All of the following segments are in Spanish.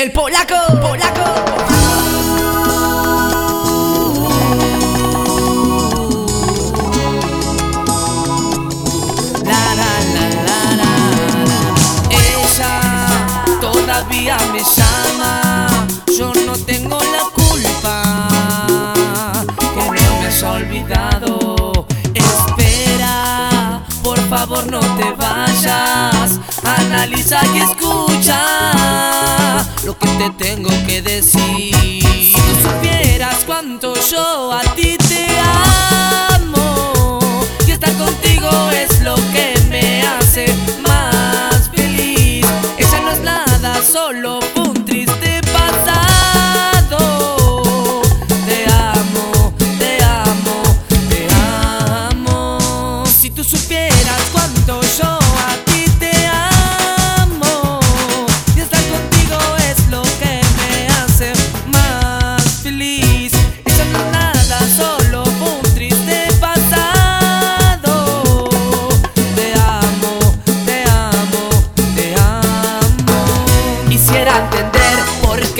El polaco, polaco. La, la, la, la, la, la. Ella todavía me llama. Yo no tengo la culpa. Que no me has olvidado. Espera, por favor no te vayas. Analiza y escucha lo que te tengo que decir. Si tú supieras cuánto yo a ti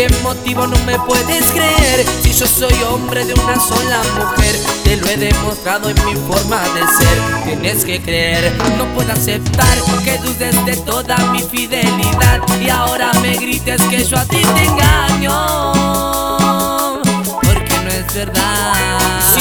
qué motivo no me puedes creer. Si yo soy hombre de una sola mujer, te lo he demostrado en mi forma de ser. Tienes que creer, no puedo aceptar que dudes de toda mi fidelidad. Y ahora me grites que yo a ti te engaño. Porque no es verdad.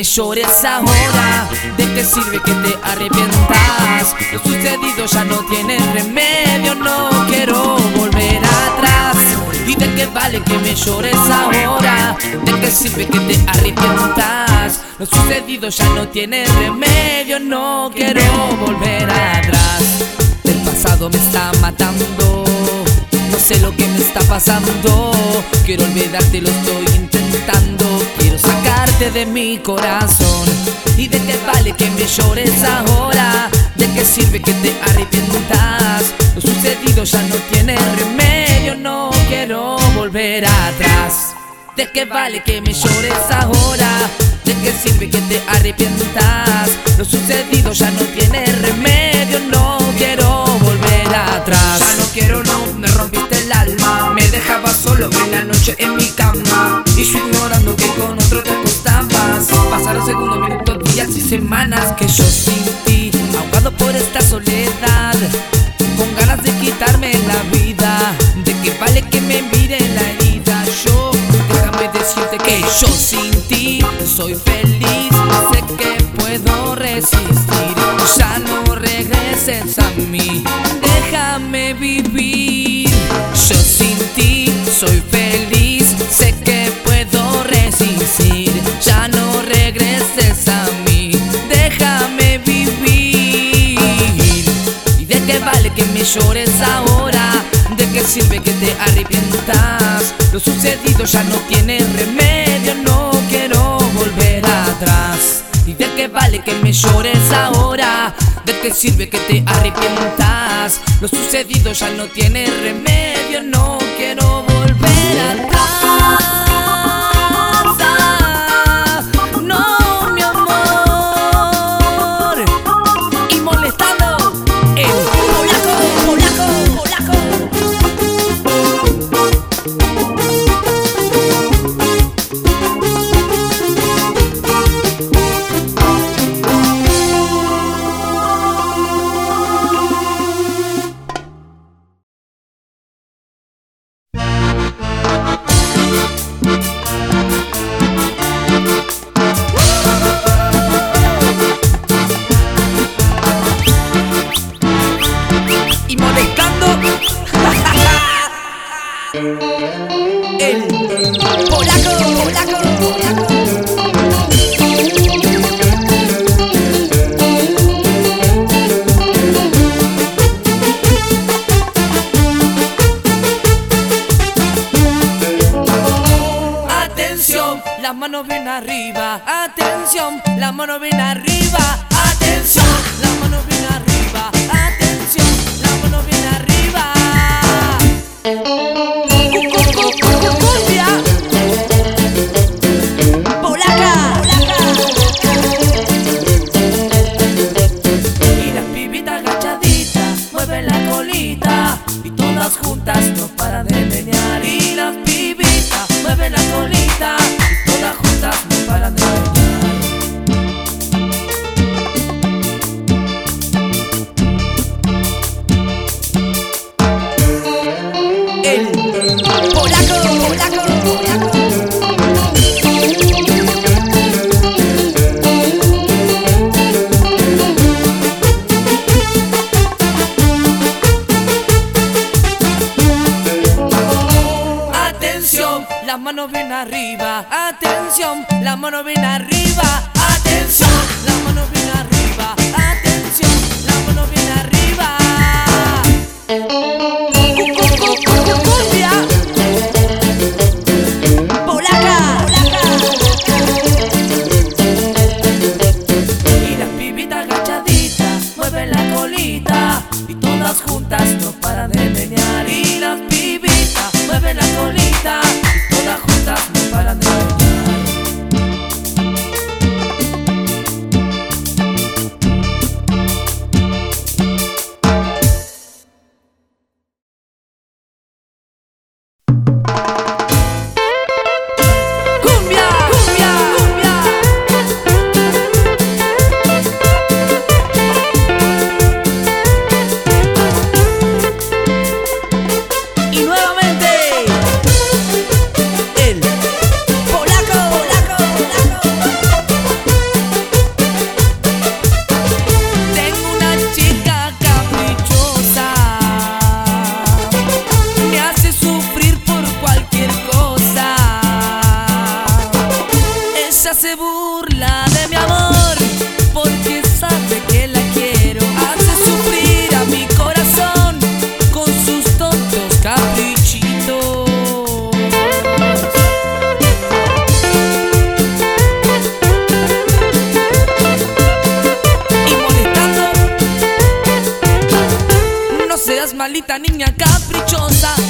Me llores ahora? ¿De qué sirve que te arrepientas? Lo sucedido ya no tiene remedio, no quiero volver atrás. ¿Y de qué vale que me llores ahora? ¿De qué sirve que te arrepientas? Lo sucedido ya no tiene remedio, no quiero volver atrás. El pasado me está matando. Sé lo que me está pasando. Quiero olvidarte, lo estoy intentando. Quiero sacarte de mi corazón. ¿Y de qué vale que me llores ahora? ¿De qué sirve que te arrepientas? Lo sucedido ya no tiene remedio. No quiero volver atrás. ¿De qué vale que me llores ahora? ¿De qué sirve que te arrepientas? Lo sucedido ya no tiene remedio, no quiero volver atrás. Ya no quiero, no, en mi cama. Y yo ignorando que con otro te acostabas. Pasaron segundos, minutos, días y semanas que yo sin ti, ahogado por esta soledad. Con ganas de quitarme la vida. ¿De qué vale que me mire la herida? Yo, déjame decirte que yo sin ti soy feliz. Sé que puedo resistir. Ya no regreses a mí. Déjame vivir. Yo sin ti soy feliz. Llores ahora? ¿De qué sirve que te arrepientas? Lo sucedido ya no tiene remedio, no quiero volver atrás. ¿Y de qué vale que me llores ahora? ¿De qué sirve que te arrepientas? Lo sucedido ya no tiene remedio, no quiero volver atrás. 吧。malita niña caprichosa.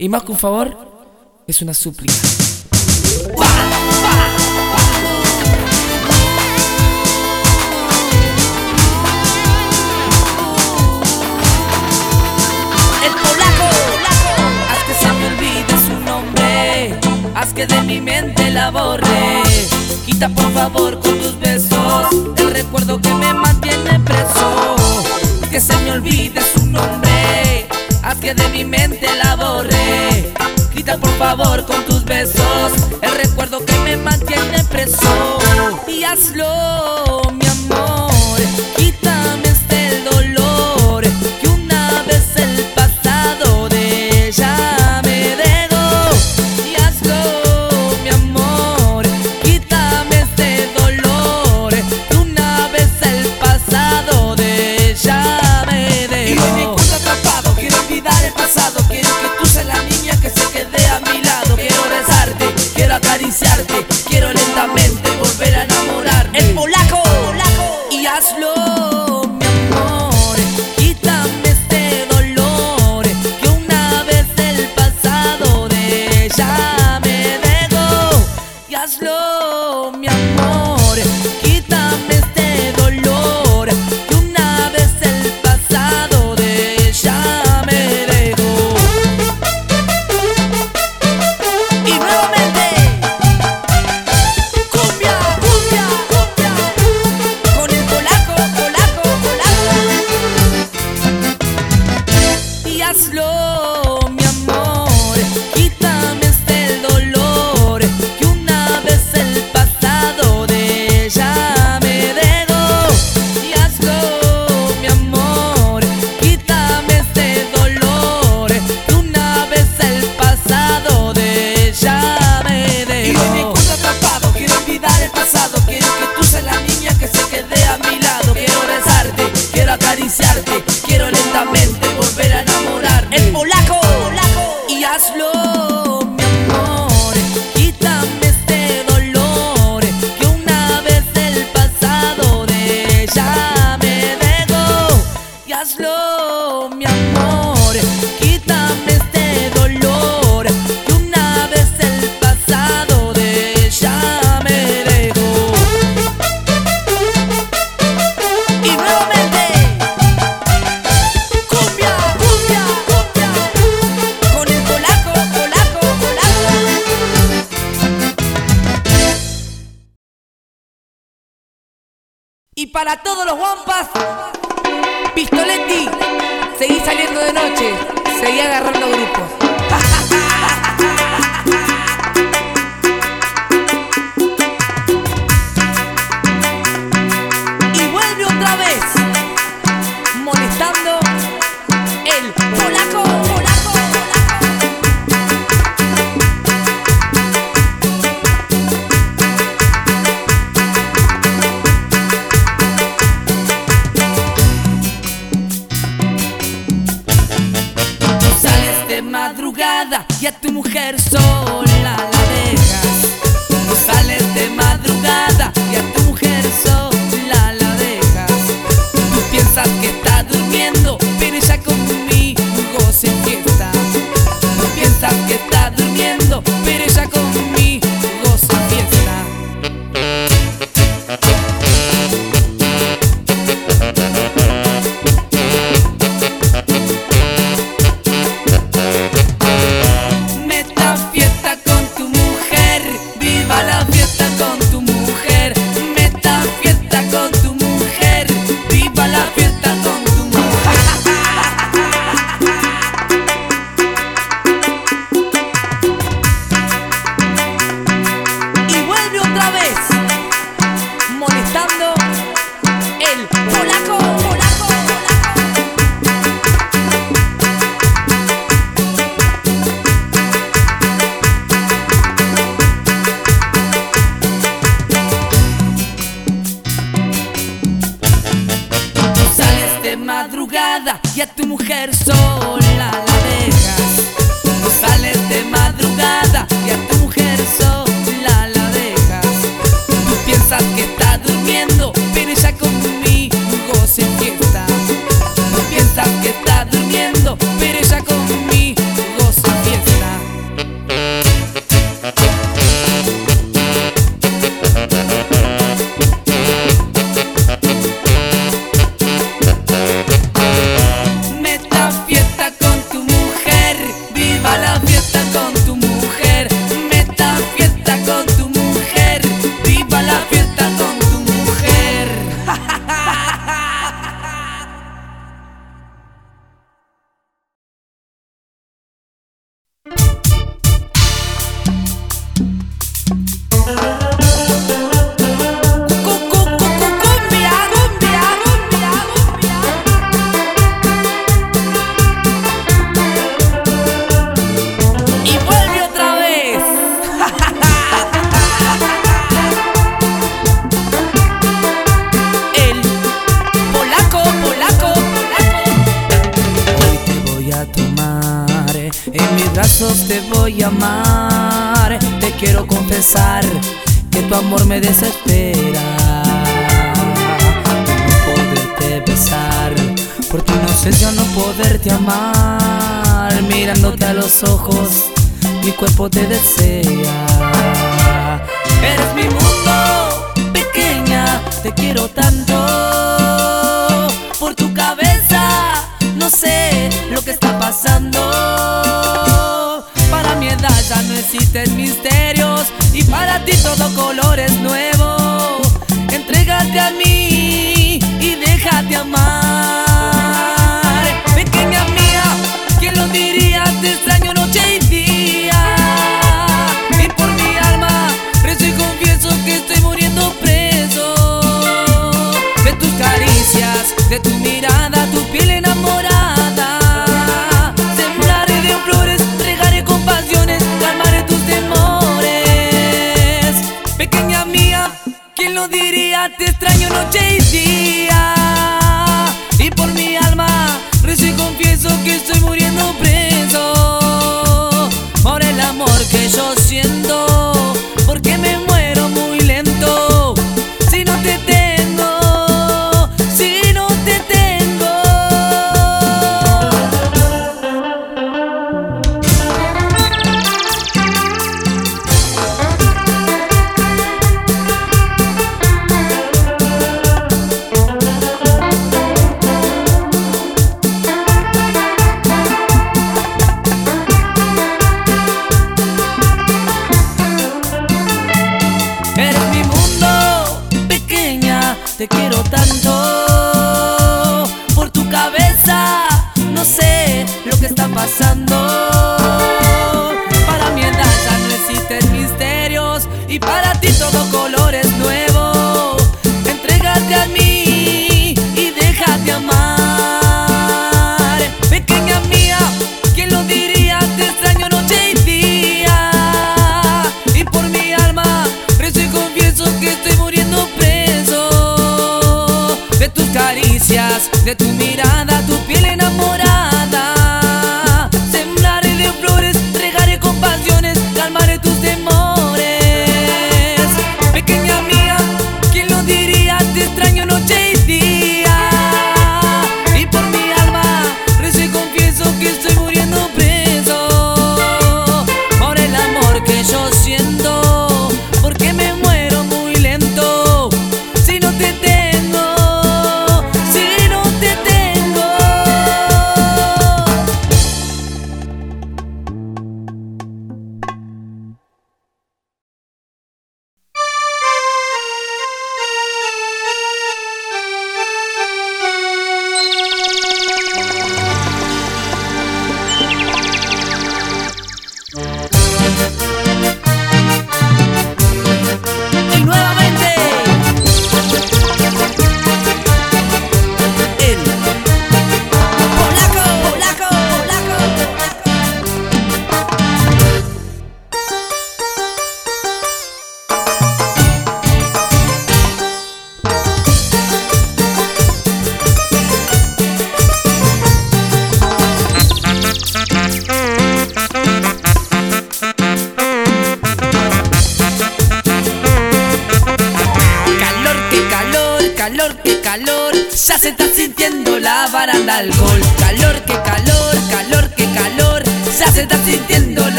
Y más que un favor, es una súplica. haz que de mi mente la borre. Quita por favor con tus besos el recuerdo que me mantiene preso. Que se me olvide su nombre, haz que de mi mente la borré. Quita por favor con tus besos el recuerdo que me mantiene preso. Y hazlo, mi amor, quítame este dolor. slow. Para todos los guampas, Pistoletti, seguí saliendo de noche, seguí agarrando grupos. nada y a tu mujer sola. voy amar. Te quiero confesar que tu amor me desespera. Por no poderte besar, por tu inocencia no poderte amar. Mirándote a los ojos, mi cuerpo te desea. Eres mi mundo, pequeña, te quiero tanto. Por tu cabeza, no sé lo que está pasando. Miedad ya no existen misterios y para ti todo color es nuevo. diría? Te extraño noche y día. Y por mi alma, rezo confieso que estoy muriendo preso. Por el amor que yo siento, porque me de tu mirada,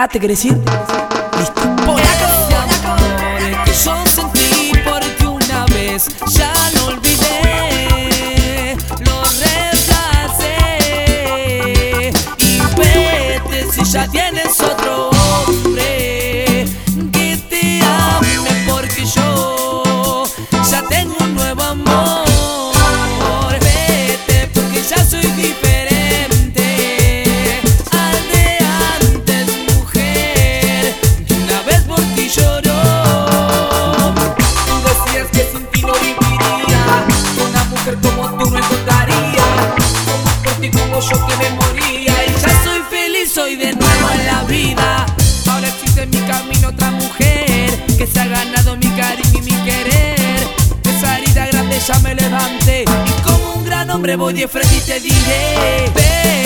Ah, Hazte crecer. me y como un gran hombre voy de frente y te dije.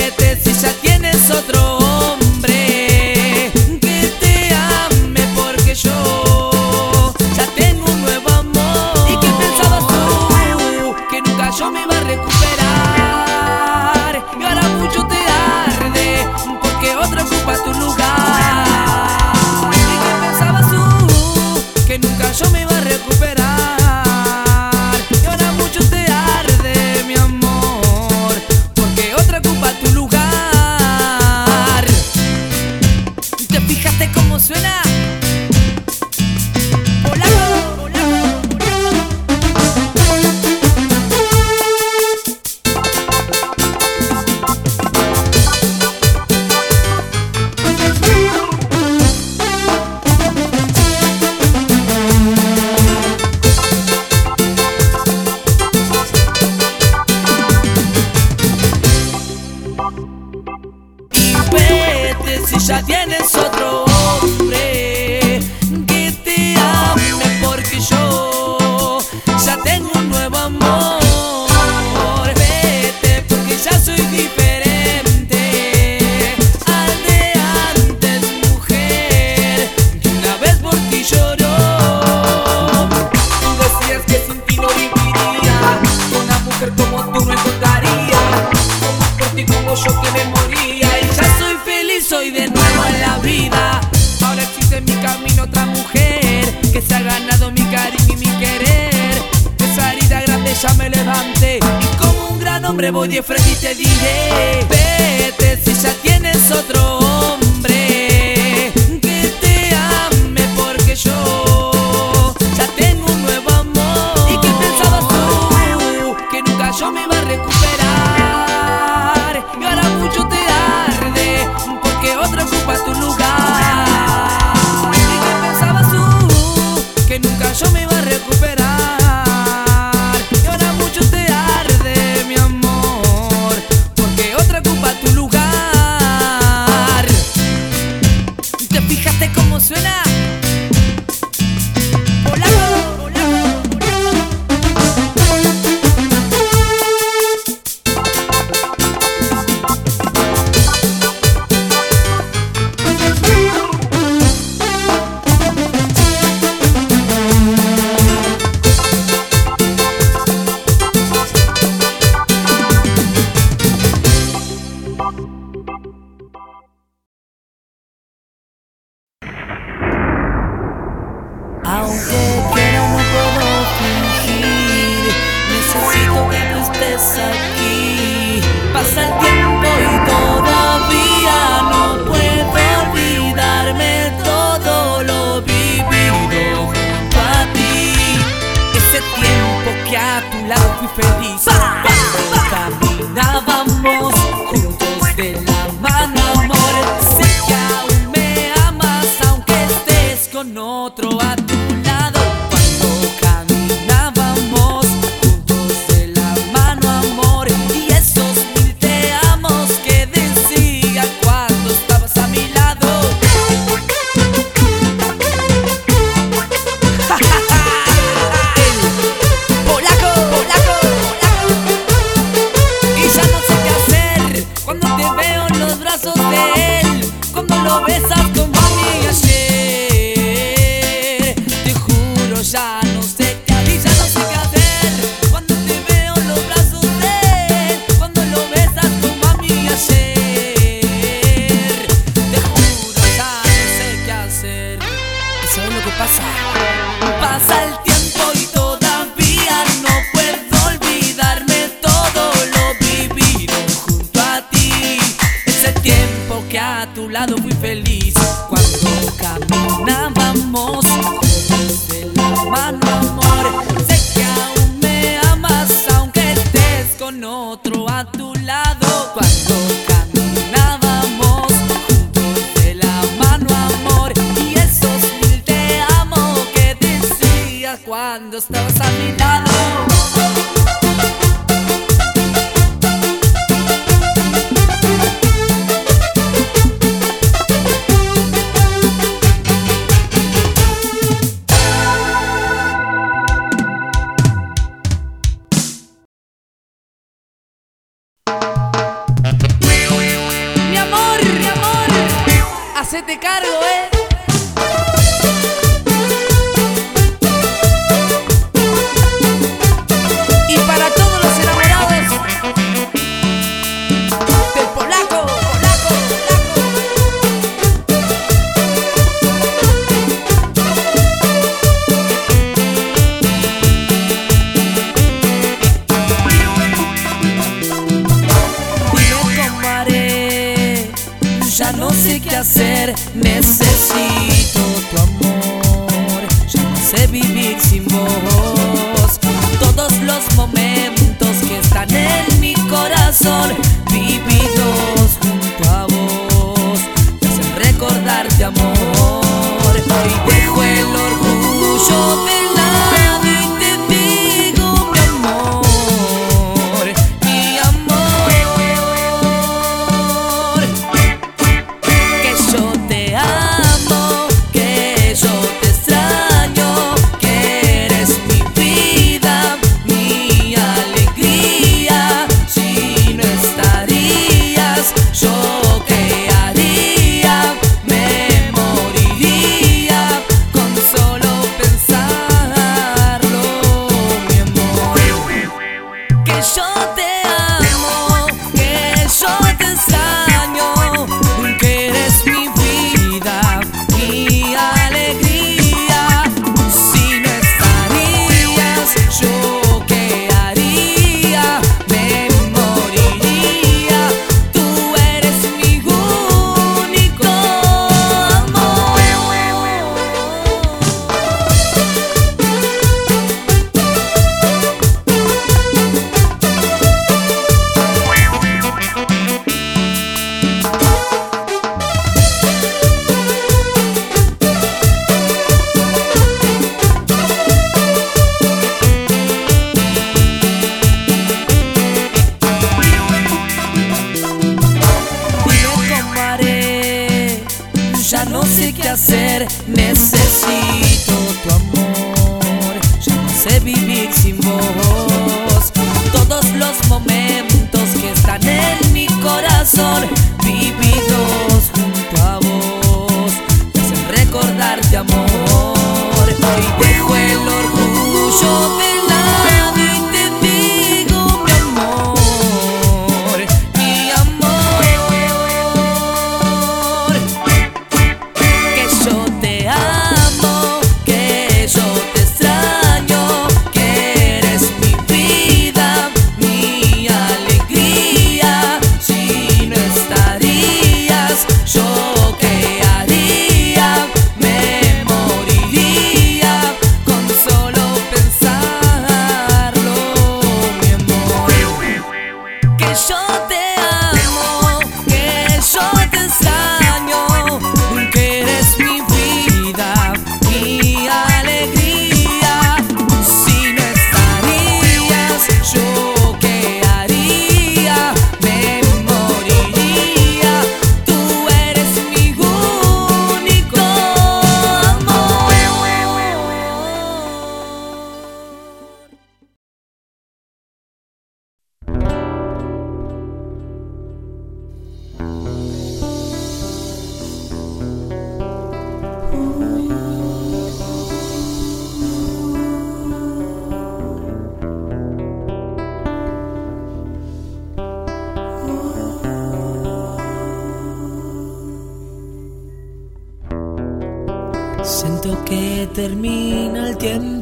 Termina el tiempo.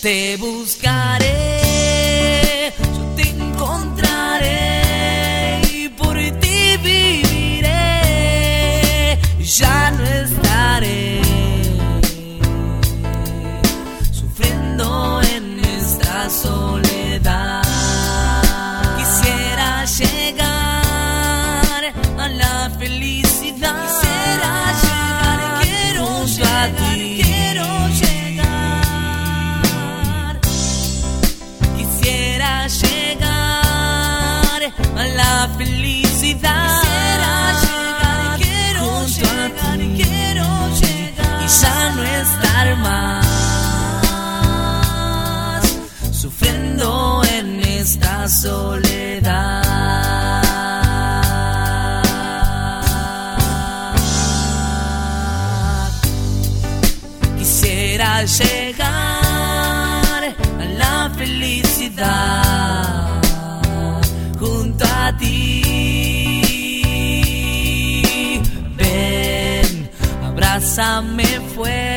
te busco. más, sufriendo en esta soledad. Quisiera llegar a la felicidad junto a ti. Ven, abrázame fuerte.